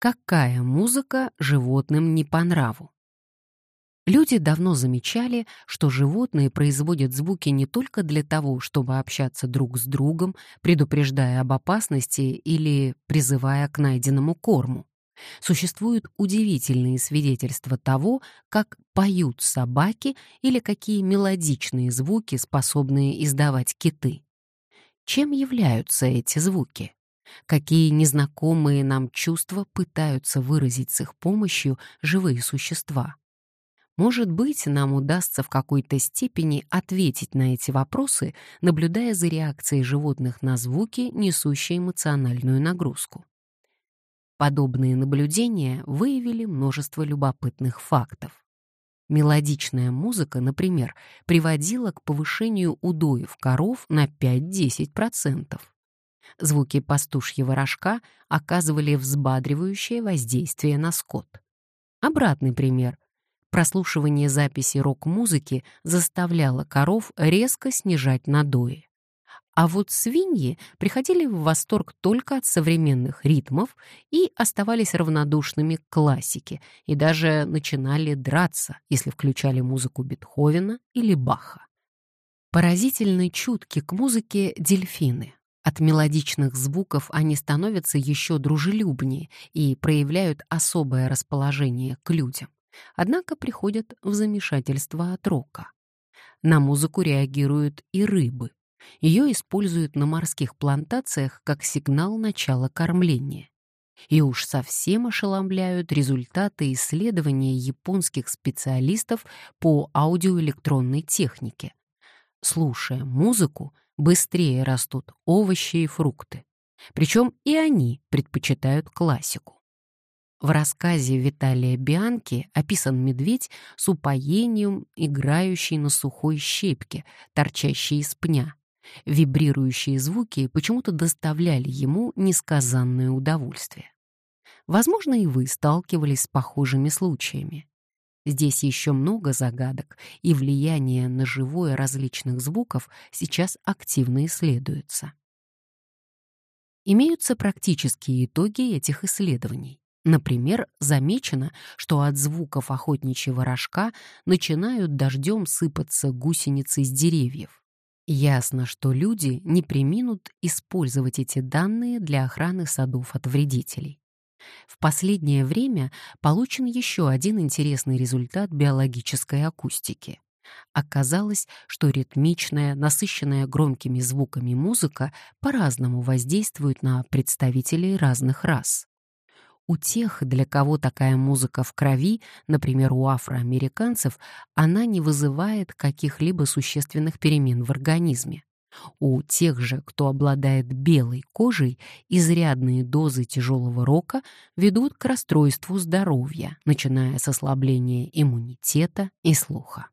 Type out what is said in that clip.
Какая музыка животным не по нраву? Люди давно замечали, что животные производят звуки не только для того, чтобы общаться друг с другом, предупреждая об опасности или призывая к найденному корму. Существуют удивительные свидетельства того, как поют собаки или какие мелодичные звуки способны издавать киты. Чем являются эти звуки? Какие незнакомые нам чувства пытаются выразить с их помощью живые существа. Может быть, нам удастся в какой-то степени ответить на эти вопросы, наблюдая за реакцией животных на звуки, несущие эмоциональную нагрузку. Подобные наблюдения выявили множество любопытных фактов. Мелодичная музыка, например, приводила к повышению удоев коров на 5-10%. Звуки пастушьего рожка оказывали взбадривающее воздействие на скот. Обратный пример. Прослушивание записи рок-музыки заставляло коров резко снижать надои. А вот свиньи приходили в восторг только от современных ритмов и оставались равнодушными к классике, и даже начинали драться, если включали музыку Бетховена или Баха. Поразительно чутки к музыке дельфины. От мелодичных звуков они становятся еще дружелюбнее и проявляют особое расположение к людям. Однако приходят в замешательство от рока. На музыку реагируют и рыбы. Ее используют на морских плантациях как сигнал начала кормления. И уж совсем ошеломляют результаты исследования японских специалистов по аудиоэлектронной технике. Слушая музыку, быстрее растут овощи и фрукты. Причем и они предпочитают классику. В рассказе Виталия Бианки описан медведь с упоением, играющий на сухой щепке, торчащей из пня. Вибрирующие звуки почему-то доставляли ему несказанное удовольствие. Возможно, и вы сталкивались с похожими случаями. Здесь еще много загадок, и влияние на живое различных звуков сейчас активно исследуется. Имеются практические итоги этих исследований. Например, замечено, что от звуков охотничьего рожка начинают дождем сыпаться гусеницы с деревьев. Ясно, что люди не приминут использовать эти данные для охраны садов от вредителей. В последнее время получен еще один интересный результат биологической акустики. Оказалось, что ритмичная, насыщенная громкими звуками музыка по-разному воздействует на представителей разных рас. У тех, для кого такая музыка в крови, например, у афроамериканцев, она не вызывает каких-либо существенных перемен в организме. У тех же, кто обладает белой кожей, изрядные дозы тяжелого рока ведут к расстройству здоровья, начиная с ослабления иммунитета и слуха.